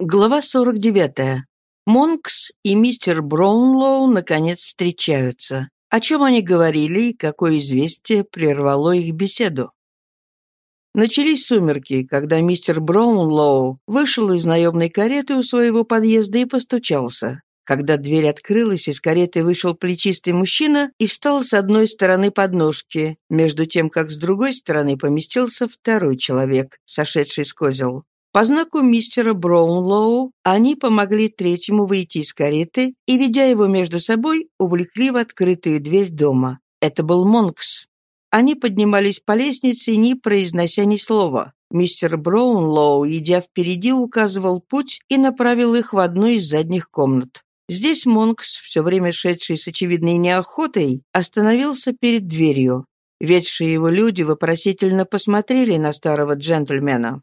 Глава 49. Монкс и мистер Браунлоу наконец встречаются. О чем они говорили и какое известие прервало их беседу? Начались сумерки, когда мистер Браунлоу вышел из наемной кареты у своего подъезда и постучался. Когда дверь открылась, из кареты вышел плечистый мужчина и встал с одной стороны подножки, между тем, как с другой стороны поместился второй человек, сошедший с козел. По знаку мистера Браунлоу они помогли третьему выйти из кареты и, ведя его между собой, увлекли в открытую дверь дома. Это был Монкс. Они поднимались по лестнице, не произнося ни слова. Мистер Браунлоу, идя впереди, указывал путь и направил их в одну из задних комнат. Здесь Монкс, все время шедший с очевидной неохотой, остановился перед дверью. Ведшие его люди вопросительно посмотрели на старого джентльмена.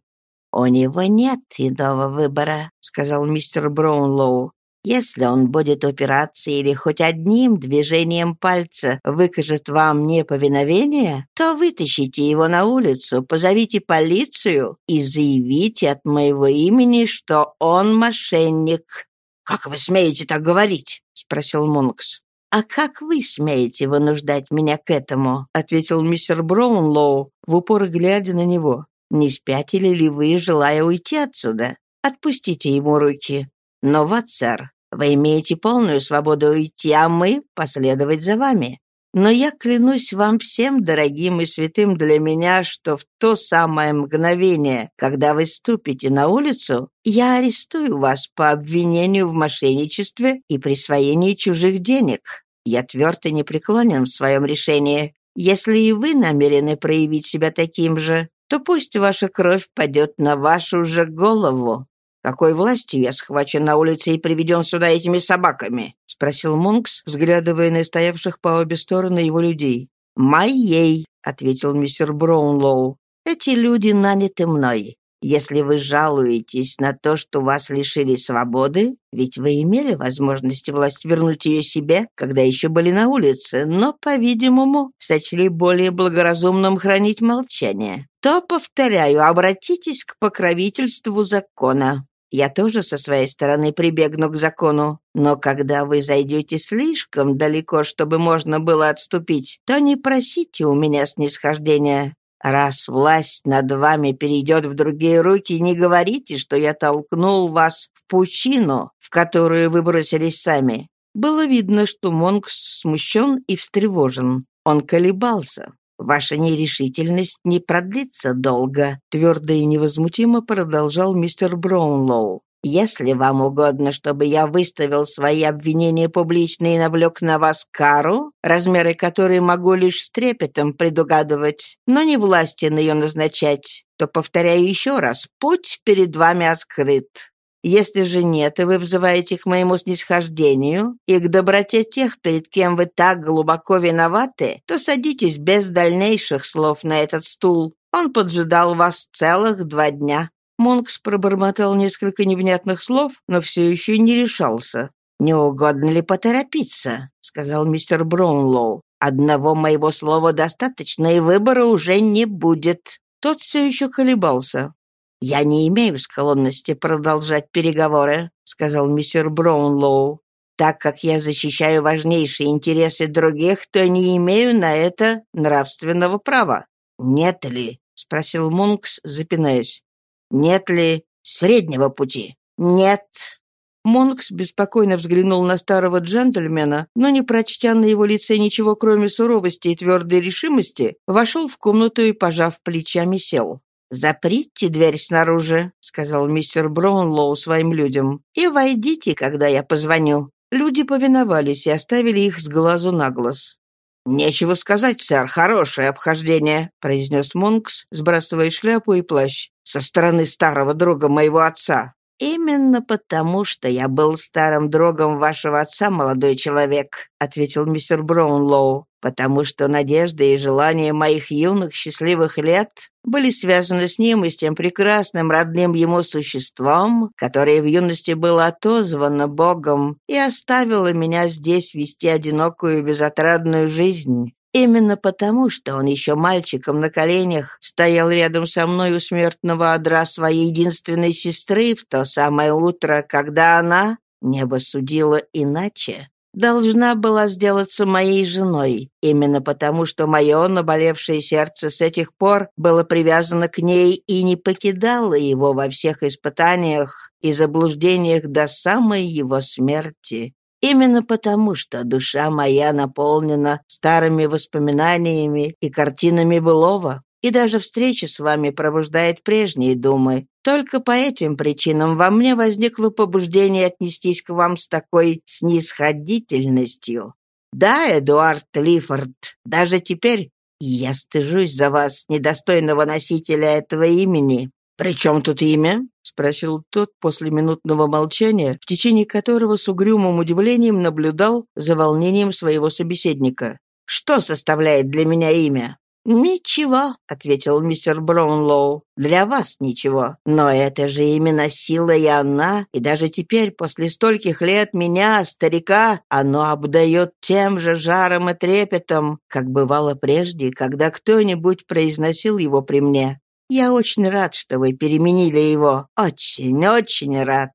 «У него нет иного выбора», — сказал мистер Браунлоу. «Если он будет упираться или хоть одним движением пальца выкажет вам неповиновение, то вытащите его на улицу, позовите полицию и заявите от моего имени, что он мошенник». «Как вы смеете так говорить?» — спросил Монкс. «А как вы смеете вынуждать меня к этому?» — ответил мистер Браунлоу, в упор глядя на него. Не спятили ли вы, желая уйти отсюда? Отпустите ему руки. Но вот, сэр, вы имеете полную свободу уйти, а мы последовать за вами. Но я клянусь вам всем, дорогим и святым для меня, что в то самое мгновение, когда вы ступите на улицу, я арестую вас по обвинению в мошенничестве и присвоении чужих денег. Я твердо непреклонен в своем решении. Если и вы намерены проявить себя таким же, то пусть ваша кровь падет на вашу же голову. Какой властью я схвачен на улице и приведен сюда этими собаками?» — спросил Монкс, взглядывая на стоявших по обе стороны его людей. «Моей», — ответил мистер Браунлоу. «Эти люди наняты мной. Если вы жалуетесь на то, что вас лишили свободы, ведь вы имели возможность власть вернуть ее себе, когда еще были на улице, но, по-видимому, сочли более благоразумным хранить молчание, то, повторяю, обратитесь к покровительству закона. Я тоже со своей стороны прибегну к закону. Но когда вы зайдете слишком далеко, чтобы можно было отступить, то не просите у меня снисхождения. Раз власть над вами перейдет в другие руки, не говорите, что я толкнул вас в пучину, в которую вы бросились сами». Было видно, что Монкс смущен и встревожен. Он колебался. «Ваша нерешительность не продлится долго», — твердо и невозмутимо продолжал мистер Браунлоу. Если вам угодно, чтобы я выставил свои обвинения публично и навлек на вас кару, размеры которой могу лишь с трепетом предугадывать, но не властен ее назначать, то, повторяю еще раз, путь перед вами открыт. Если же нет, и вы взываете к моему снисхождению и к доброте тех, перед кем вы так глубоко виноваты, то садитесь без дальнейших слов на этот стул. Он поджидал вас целых два дня. Монкс пробормотал несколько невнятных слов, но все еще не решался. «Не угодно ли поторопиться?» — сказал мистер Браунлоу. «Одного моего слова достаточно, и выбора уже не будет». Тот все еще колебался. «Я не имею склонности продолжать переговоры», — сказал мистер Браунлоу. «Так как я защищаю важнейшие интересы других, то не имею на это нравственного права». «Нет ли?» — спросил Монкс, запинаясь. Нет ли среднего пути? Нет. Монкс беспокойно взглянул на старого джентльмена, но, не прочтя на его лице ничего, кроме суровости и твердой решимости, вошел в комнату и, пожав плечами, сел. «Заприте дверь снаружи», — сказал мистер Браунлоу своим людям, «и войдите, когда я позвоню». Люди повиновались и оставили их с глазу на глаз. «Нечего сказать, сэр, хорошее обхождение», — произнес Монкс, сбрасывая шляпу и плащ. «Со стороны старого друга моего отца». «Именно потому, что я был старым другом вашего отца, молодой человек», — ответил мистер Браунлоу потому что надежды и желания моих юных счастливых лет были связаны с ним и с тем прекрасным родным ему существом, которое в юности было отозвано Богом и оставило меня здесь вести одинокую безотрадную жизнь. Именно потому, что он еще мальчиком на коленях стоял рядом со мной у смертного одра своей единственной сестры в то самое утро, когда она, небо судило иначе, должна была сделаться моей женой, именно потому, что мое наболевшее сердце с этих пор было привязано к ней и не покидало его во всех испытаниях и заблуждениях до самой его смерти. Именно потому, что душа моя наполнена старыми воспоминаниями и картинами былого, и даже встреча с вами пробуждает прежние думы. Только по этим причинам во мне возникло побуждение отнестись к вам с такой снисходительностью. Да, Эдуард Лифорд, даже теперь я стыжусь за вас, недостойного носителя этого имени. «При чем тут имя?» — спросил тот после минутного молчания, в течение которого с угрюмым удивлением наблюдал за волнением своего собеседника. «Что составляет для меня имя?» «Ничего», — ответил мистер Браунлоу. «Для вас ничего. Но это же именно сила и она, и даже теперь, после стольких лет меня, старика, оно обдает тем же жаром и трепетом, как бывало прежде, когда кто-нибудь произносил его при мне. Я очень рад, что вы переменили его. Очень, очень рад».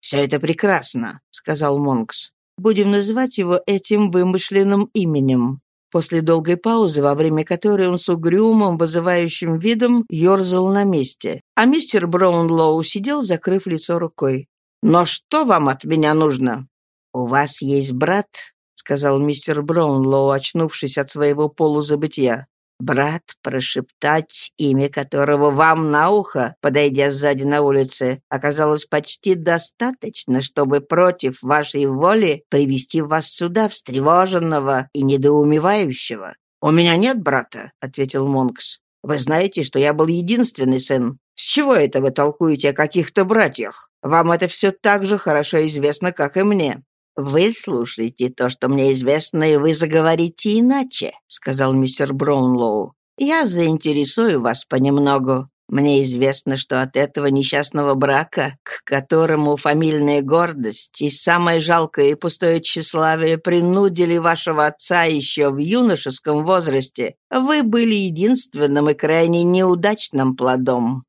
«Все это прекрасно», — сказал Монкс. «Будем называть его этим вымышленным именем». После долгой паузы, во время которой он с угрюмым, вызывающим видом ерзал на месте, а мистер Браунлоу сидел, закрыв лицо рукой. «Но что вам от меня нужно?» «У вас есть брат», — сказал мистер Браунлоу, очнувшись от своего полузабытия брат прошептать имя которого вам на ухо, подойдя сзади на улице, оказалось почти достаточно, чтобы против вашей воли привести вас сюда, встревоженного и недоумевающего. «У меня нет брата», — ответил Монкс. «Вы знаете, что я был единственный сын. С чего это вы толкуете о каких-то братьях? Вам это все так же хорошо известно, как и мне. «Вы слушаете то, что мне известно, и вы заговорите иначе», — сказал мистер Браунлоу. «Я заинтересую вас понемногу. Мне известно, что от этого несчастного брака, к которому фамильная гордость и самое жалкое и пустое тщеславие принудили вашего отца еще в юношеском возрасте, вы были единственным и крайне неудачным плодом.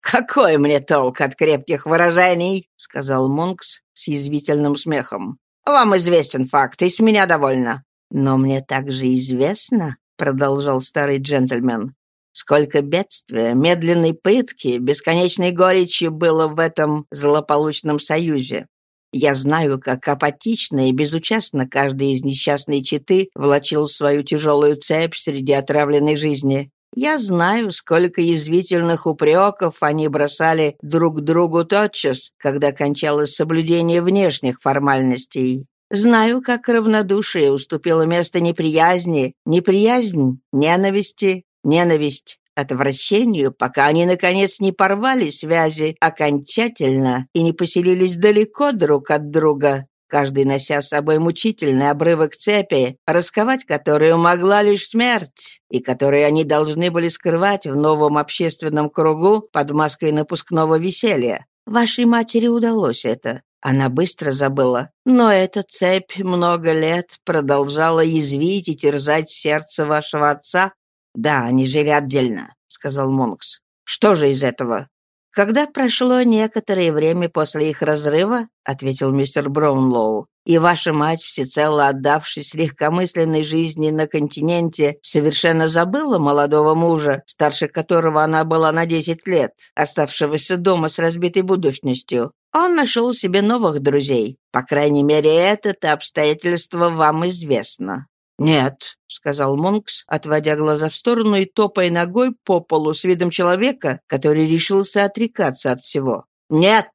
«Какой мне толк от крепких выражений?» — сказал Монкс с язвительным смехом. «Вам известен факт, и с меня довольно». «Но мне также известно», — продолжал старый джентльмен, «сколько бедствия, медленной пытки, бесконечной горечи было в этом злополучном союзе. Я знаю, как апатично и безучастно каждый из несчастной четы влачил свою тяжелую цепь среди отравленной жизни. Я знаю, сколько язвительных упреков они бросали друг другу тотчас, когда кончалось соблюдение внешних формальностей. Знаю, как равнодушие уступило место неприязни, неприязнь — ненависти, ненависть — отвращению, пока они, наконец, не порвали связи окончательно и не поселились далеко друг от друга, каждый нося с собой мучительный обрывок цепи, расковать которую могла лишь смерть, и которую они должны были скрывать в новом общественном кругу под маской напускного веселья. Вашей матери удалось это. Она быстро забыла. Но эта цепь много лет продолжала язвить и терзать сердце вашего отца. «Да, они жили отдельно», — сказал Монкс. «Что же из этого? «Когда прошло некоторое время после их разрыва», — ответил мистер Браунлоу, «и ваша мать, всецело отдавшись легкомысленной жизни на континенте, совершенно забыла молодого мужа, старше которого она была на десять лет, оставшегося дома с разбитой будущностью, он нашел себе новых друзей. По крайней мере, это обстоятельство вам известно. «Нет», — сказал Монкс, отводя глаза в сторону и топая ногой по полу с видом человека, который решился отрекаться от всего. «Нет,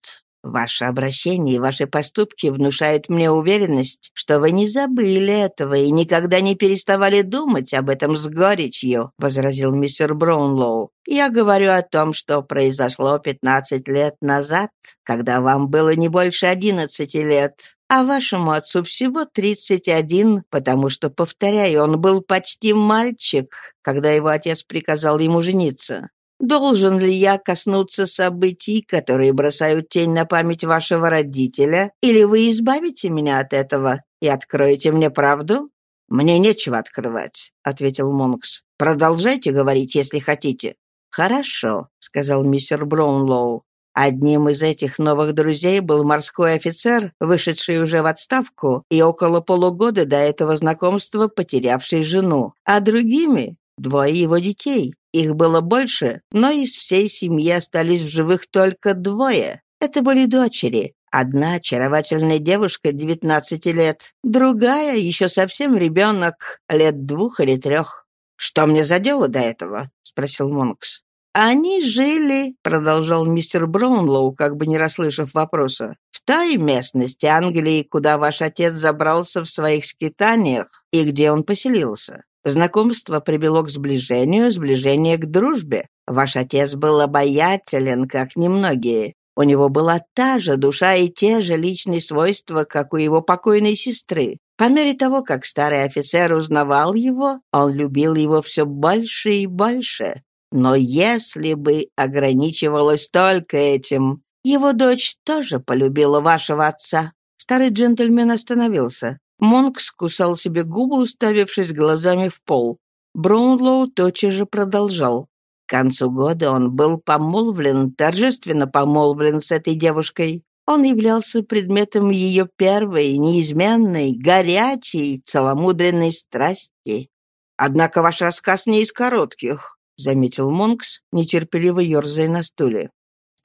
Ваше обращение и ваши поступки внушают мне уверенность, что вы не забыли этого и никогда не переставали думать об этом с горечью», — возразил мистер Браунлоу. «Я говорю о том, что произошло 15 лет назад, когда вам было не больше 11 лет, а вашему отцу всего 31, потому что, повторяю, он был почти мальчик, когда его отец приказал ему жениться. Должен ли я коснуться событий, которые бросают тень на память вашего родителя, или вы избавите меня от этого и откроете мне правду? «Мне нечего открывать», — ответил Монкс. «Продолжайте говорить, если хотите». «Хорошо», — сказал мистер Браунлоу. Одним из этих новых друзей был морской офицер, вышедший уже в отставку и около полугода до этого знакомства потерявший жену, а другими — двое его детей. Их было больше, но из всей семьи остались в живых только двое. Это были дочери. Одна очаровательная девушка 19 лет, другая еще совсем ребенок, лет двух или трех. «Что мне за дело до этого?» — спросил Монкс. «Они жили», — продолжал мистер Браунлоу, как бы не расслышав вопроса, «в той местности Англии, куда ваш отец забрался в своих скитаниях и где он поселился. Знакомство привело к сближению, сближение к дружбе. Ваш отец был обаятелен, как немногие. У него была та же душа и те же личные свойства, как у его покойной сестры. По мере того, как старый офицер узнавал его, он любил его все больше и больше. Но если бы ограничивалось только этим, его дочь тоже полюбила вашего отца». Старый джентльмен остановился. Монк скусал себе губы, уставившись глазами в пол. Браунлоу тотчас же продолжал. К концу года он был помолвлен, торжественно помолвлен с этой девушкой. Он являлся предметом ее первой, неизменной, горячей, целомудренной страсти. Однако ваш рассказ не из коротких. — заметил Монкс, нетерпеливо ерзая на стуле.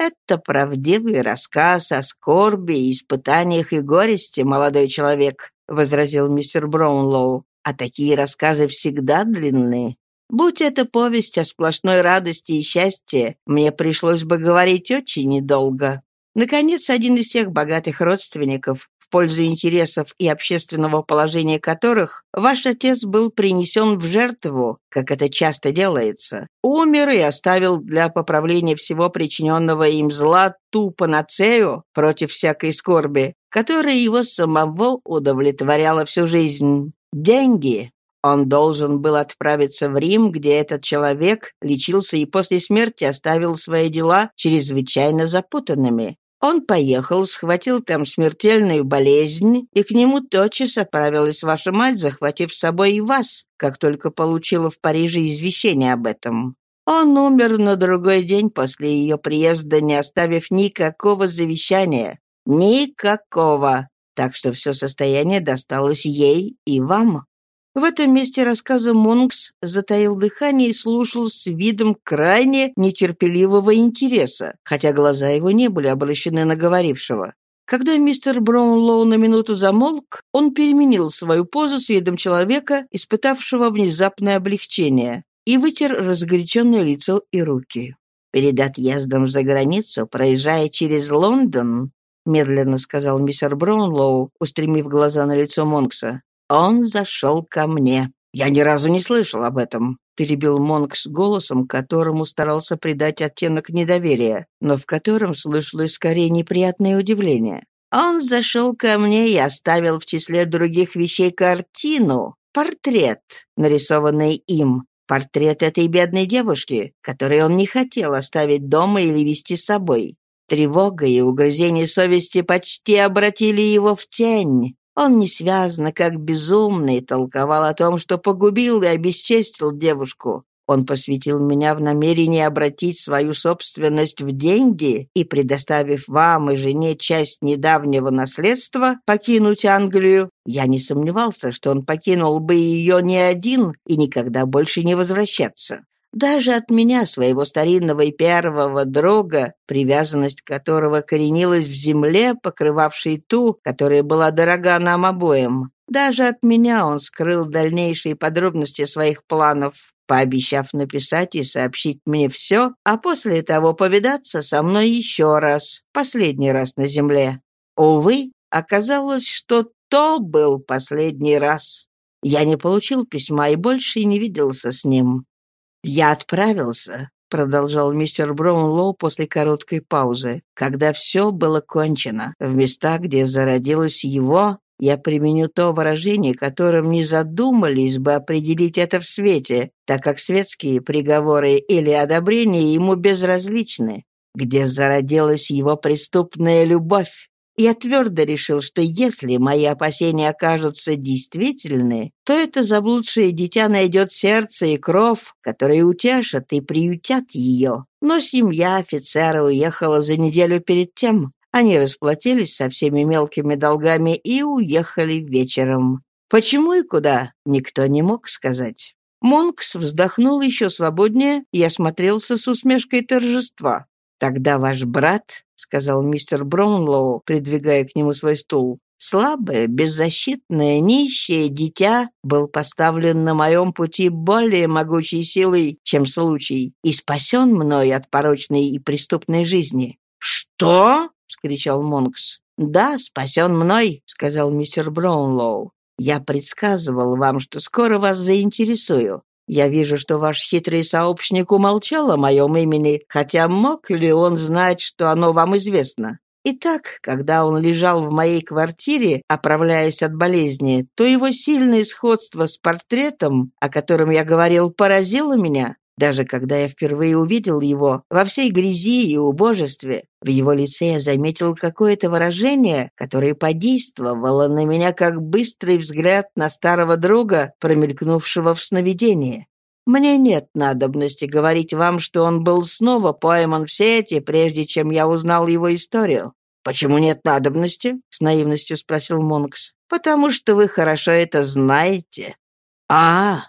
«Это правдивый рассказ о скорби, испытаниях и горести, молодой человек», — возразил мистер Браунлоу. «А такие рассказы всегда длинны. Будь это повесть о сплошной радости и счастье, мне пришлось бы говорить очень недолго. Наконец, один из тех богатых родственников, пользу интересов и общественного положения которых ваш отец был принесен в жертву, как это часто делается, умер и оставил для поправления всего причиненного им зла ту панацею против всякой скорби, которая его самого удовлетворяла всю жизнь. Деньги. Он должен был отправиться в Рим, где этот человек лечился и после смерти оставил свои дела чрезвычайно запутанными. Он поехал, схватил там смертельную болезнь, и к нему тотчас отправилась ваша мать, захватив с собой и вас, как только получила в Париже извещение об этом. Он умер на другой день после ее приезда, не оставив никакого завещания. Никакого. Так что все состояние досталось ей и вам. В этом месте рассказа Монкс затаил дыхание и слушал с видом крайне нетерпеливого интереса, хотя глаза его не были обращены на говорившего. Когда мистер Браунлоу на минуту замолк, он переменил свою позу с видом человека, испытавшего внезапное облегчение, и вытер разгоряченное лицо и руки. «Перед отъездом за границу, проезжая через Лондон, — медленно сказал мистер Браунлоу, устремив глаза на лицо Монкса, он зашел ко мне. Я ни разу не слышал об этом, перебил Монкс голосом, которому старался придать оттенок недоверия, но в котором слышалось скорее неприятное удивление. Он зашел ко мне и оставил в числе других вещей картину, портрет, нарисованный им, портрет этой бедной девушки, которую он не хотел оставить дома или вести с собой. Тревога и угрызение совести почти обратили его в тень. Он несвязно, как безумный, толковал о том, что погубил и обесчестил девушку. Он посвятил меня в намерение обратить свою собственность в деньги и, предоставив вам и жене часть недавнего наследства, покинуть Англию. Я не сомневался, что он покинул бы ее не один и никогда больше не возвращаться. Даже от меня, своего старинного и первого друга, привязанность которого коренилась в земле, покрывавшей ту, которая была дорога нам обоим. Даже от меня он скрыл дальнейшие подробности своих планов, пообещав написать и сообщить мне все, а после того повидаться со мной еще раз, последний раз на земле. Увы, оказалось, что то был последний раз. Я не получил письма и больше не виделся с ним. «Я отправился», — продолжал мистер Браунлоу после короткой паузы, «когда все было кончено, в места, где зародилось его, я применю то выражение, которым не задумались бы определить это в свете, так как светские приговоры или одобрения ему безразличны, где зародилась его преступная любовь. Я твердо решил, что если мои опасения окажутся действительны, то это заблудшее дитя найдет сердце и кровь, которые утешат и приютят ее. Но семья офицера уехала за неделю перед тем. Они расплатились со всеми мелкими долгами и уехали вечером. Почему и куда, никто не мог сказать. Монкс вздохнул еще свободнее и осмотрелся с усмешкой торжества. «Тогда ваш брат», — сказал мистер Браунлоу, придвигая к нему свой стул, слабое, беззащитное, нищее дитя был поставлен на моем пути более могучей силой, чем случай, и спасен мной от порочной и преступной жизни». «Что?» — вскричал Монкс. «Да, спасен мной», — сказал мистер Браунлоу. «Я предсказывал вам, что скоро вас заинтересую. Я вижу, что ваш хитрый сообщник умолчал о моем имени, хотя мог ли он знать, что оно вам известно? Итак, когда он лежал в моей квартире, оправляясь от болезни, то его сильное сходство с портретом, о котором я говорил, поразило меня. Даже когда я впервые увидел его во всей грязи и убожестве, в его лице я заметил какое-то выражение, которое подействовало на меня как быстрый взгляд на старого друга, промелькнувшего в сновидении. Мне нет надобности говорить вам, что он был снова пойман в сети, прежде чем я узнал его историю. «Почему нет надобности?» — с наивностью спросил Монкс. «Потому что вы хорошо это знаете». «А,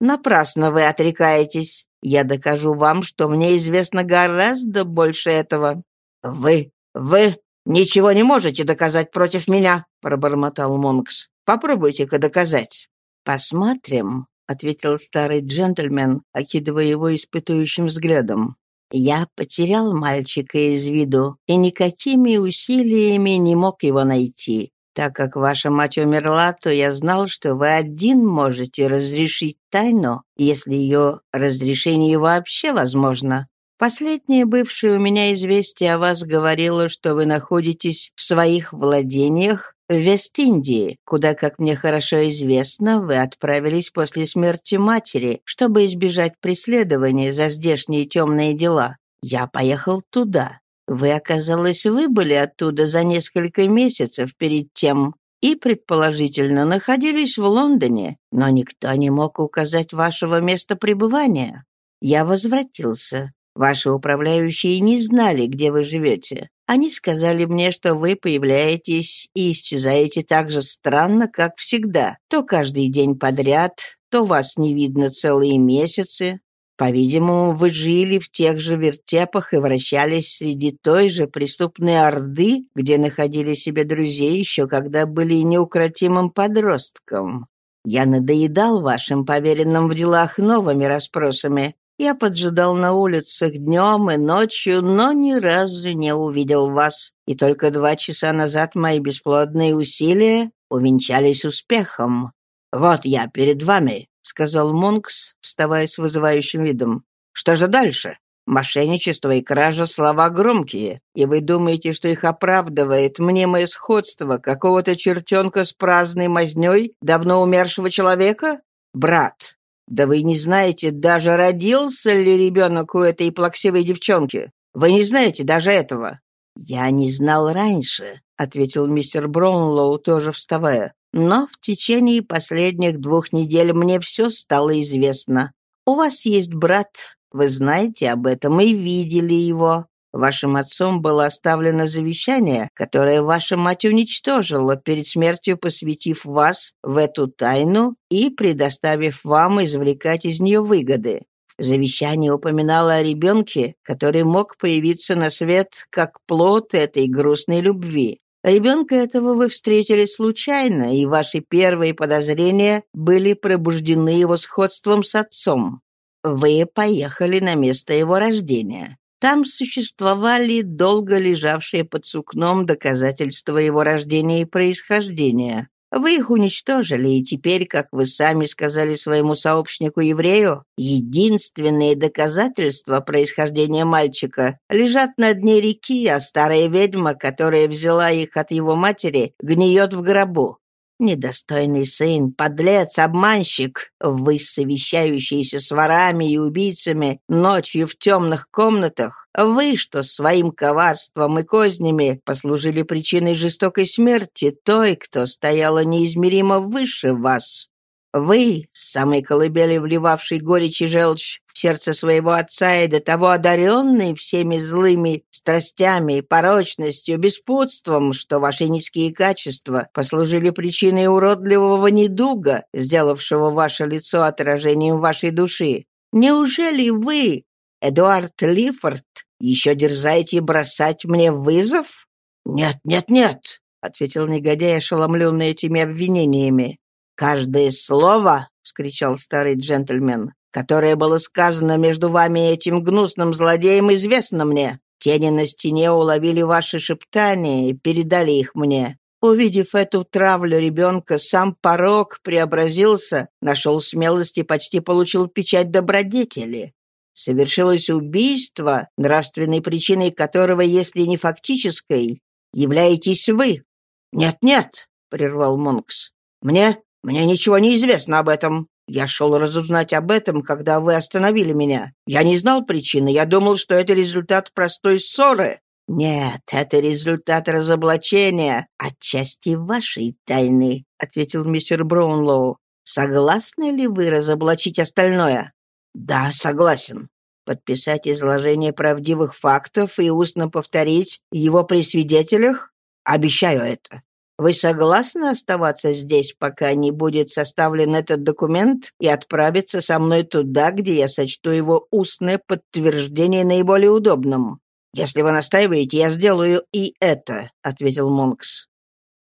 напрасно вы отрекаетесь. Я докажу вам, что мне известно гораздо больше этого». «Вы, вы ничего не можете доказать против меня», — пробормотал Монкс. «Попробуйте-ка доказать». «Посмотрим», — ответил старый джентльмен, окидывая его испытующим взглядом. «Я потерял мальчика из виду и никакими усилиями не мог его найти. Так как ваша мать умерла, то я знал, что вы один можете разрешить тайну, если ее разрешение вообще возможно. Последнее бывшее у меня известие о вас говорило, что вы находитесь в своих владениях в Вест-Индии, куда, как мне хорошо известно, вы отправились после смерти матери, чтобы избежать преследования за здешние темные дела. Я поехал туда. Вы, оказалось, выбыли оттуда за несколько месяцев перед тем и, предположительно, находились в Лондоне, но никто не мог указать вашего места пребывания. Я возвратился. Ваши управляющие не знали, где вы живете. Они сказали мне, что вы появляетесь и исчезаете так же странно, как всегда. То каждый день подряд, то вас не видно целые месяцы. По-видимому, вы жили в тех же вертепах и вращались среди той же преступной орды, где находили себе друзей еще когда были неукротимым подростком. Я надоедал вашим поверенным в делах новыми расспросами. Я поджидал на улицах днем и ночью, но ни разу не увидел вас. И только два часа назад мои бесплодные усилия увенчались успехом. Вот я перед вами, сказал Монкс, вставая с вызывающим видом. «Что же дальше? Мошенничество и кража — слова громкие, и вы думаете, что их оправдывает мнимое сходство какого-то чертенка с праздной мазней давно умершего человека? Брат, да вы не знаете, даже родился ли ребенок у этой плаксивой девчонки. Вы не знаете даже этого». «Я не знал раньше», — ответил мистер Браунлоу, тоже вставая. Но в течение последних двух недель мне все стало известно. У вас есть брат, вы знаете об этом и видели его. Вашим отцом было оставлено завещание, которое ваша мать уничтожила перед смертью, посвятив вас в эту тайну и предоставив вам извлекать из нее выгоды. Завещание упоминало о ребенке, который мог появиться на свет как плод этой грустной любви. Ребенка этого вы встретили случайно, и ваши первые подозрения были пробуждены его сходством с отцом. Вы поехали на место его рождения. Там существовали долго лежавшие под сукном доказательства его рождения и происхождения. Вы их уничтожили, и теперь, как вы сами сказали своему сообщнику-еврею, единственные доказательства происхождения мальчика лежат на дне реки, а старая ведьма, которая взяла их от его матери, гниет в гробу. Недостойный сын, подлец, обманщик, вы, совещающиеся с ворами и убийцами ночью в темных комнатах, вы, что своим коварством и кознями послужили причиной жестокой смерти той, кто стояла неизмеримо выше вас. Вы, самый колыбели вливавший горечь и желчь в сердце своего отца и до того одаренный всеми злыми страстями, порочностью, беспутством, что ваши низкие качества послужили причиной уродливого недуга, сделавшего ваше лицо отражением вашей души. Неужели вы, Эдуард Лифорд, еще дерзаете бросать мне вызов? Нет, нет, нет, — ответил негодяй, ошеломленный этими обвинениями. «Каждое слово, — вскричал старый джентльмен, — которое было сказано между вами этим гнусным злодеем, известно мне. Тени на стене уловили ваши шептания и передали их мне. Увидев эту травлю ребенка, сам порог преобразился, нашел смелость и почти получил печать добродетели. Совершилось убийство, нравственной причиной которого, если не фактической, являетесь вы. «Нет-нет», — прервал Монкс, — «мне мне ничего не известно об этом. Я шел разузнать об этом, когда вы остановили меня. Я не знал причины. Я думал, что это результат простой ссоры. Нет, это результат разоблачения, отчасти вашей тайны, ответил мистер Браунлоу. Согласны ли вы разоблачить остальное? Да, согласен. Подписать изложение правдивых фактов и устно повторить его при свидетелях? Обещаю это. Вы согласны оставаться здесь, пока не будет составлен этот документ и отправиться со мной туда, где я сочту его устное подтверждение наиболее удобным? Если вы настаиваете, я сделаю и это, ответил Монкс.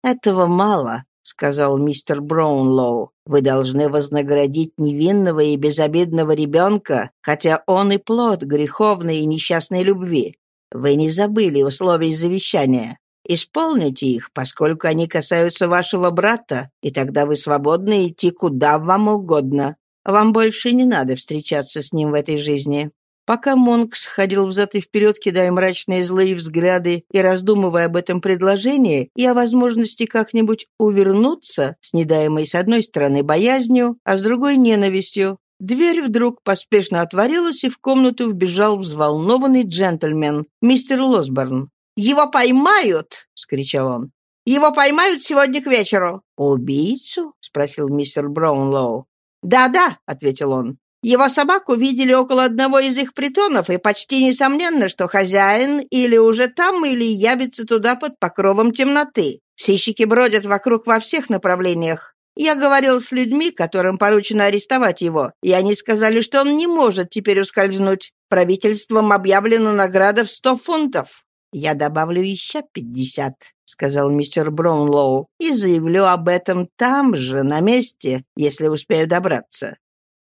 Этого мало, сказал мистер Браунлоу. Вы должны вознаградить невинного и безобидного ребенка, хотя он и плод греховной и несчастной любви. Вы не забыли условий завещания. Исполните их, поскольку они касаются вашего брата, и тогда вы свободны идти куда вам угодно. Вам больше не надо встречаться с ним в этой жизни». Пока Монкс ходил взад и вперед, кидая мрачные злые взгляды и раздумывая об этом предложении и о возможности как-нибудь увернуться, с недаемой с одной стороны боязнью, а с другой ненавистью, дверь вдруг поспешно отворилась, и в комнату вбежал взволнованный джентльмен, мистер Лосборн. «Его поймают!» — скричал он. «Его поймают сегодня к вечеру». «Убийцу?» — спросил мистер Браунлоу. «Да-да», — ответил он. «Его собаку видели около одного из их притонов, и почти несомненно, что хозяин или уже там, или явится туда под покровом темноты. Сыщики бродят вокруг во всех направлениях. Я говорил с людьми, которым поручено арестовать его, и они сказали, что он не может теперь ускользнуть. Правительством объявлена награда в сто фунтов. «Я добавлю еще пятьдесят», — сказал мистер Браунлоу, «и заявлю об этом там же, на месте, если успею добраться».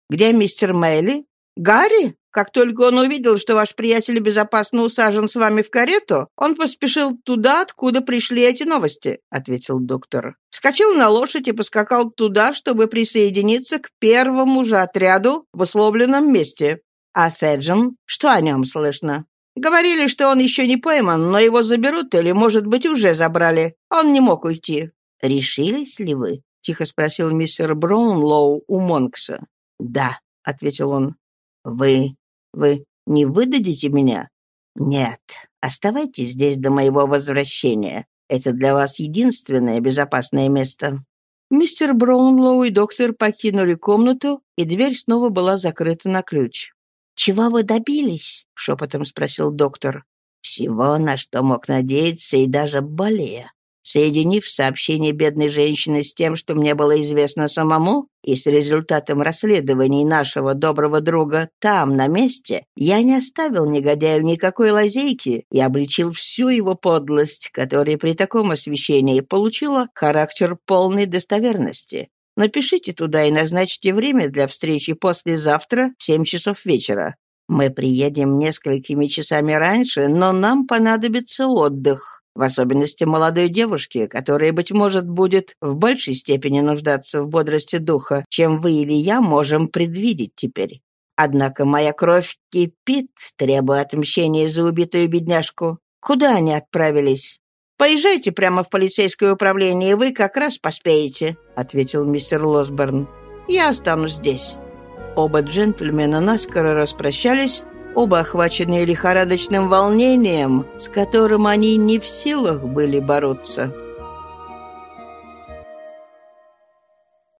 «Где мистер Мэйли?» «Гарри?» Как только он увидел, что ваш приятель безопасно усажен с вами в карету, он поспешил туда, откуда пришли эти новости», — ответил доктор. «Вскочил на лошадь и поскакал туда, чтобы присоединиться к первому же отряду в условленном месте. А Феджин, что о нем слышно?» Говорили, что он еще не пойман, но его заберут или, может быть, уже забрали. Он не мог уйти. «Решились ли вы?» — тихо спросил мистер Браунлоу у Монкса. «Да», — ответил он. «Вы... вы не выдадите меня?» «Нет, оставайтесь здесь до моего возвращения. Это для вас единственное безопасное место». Мистер Браунлоу и доктор покинули комнату, и дверь снова была закрыта на ключ. «Чего вы добились?» — шепотом спросил доктор. «Всего, на что мог надеяться, и даже более. Соединив сообщение бедной женщины с тем, что мне было известно самому, и с результатом расследований нашего доброго друга там, на месте, я не оставил негодяю никакой лазейки и обличил всю его подлость, которая при таком освещении получила характер полной достоверности. Напишите туда и назначьте время для встречи послезавтра в семь часов вечера. Мы приедем несколькими часами раньше, но нам понадобится отдых, в особенности молодой девушке, которая, быть может, будет в большей степени нуждаться в бодрости духа, чем вы или я можем предвидеть теперь. Однако моя кровь кипит, требуя отмщения за убитую бедняжку. Куда они отправились? «Поезжайте прямо в полицейское управление, вы как раз поспеете», — ответил мистер Лосборн. «Я останусь здесь». Оба джентльмена наскоро распрощались, оба охваченные лихорадочным волнением, с которым они не в силах были бороться.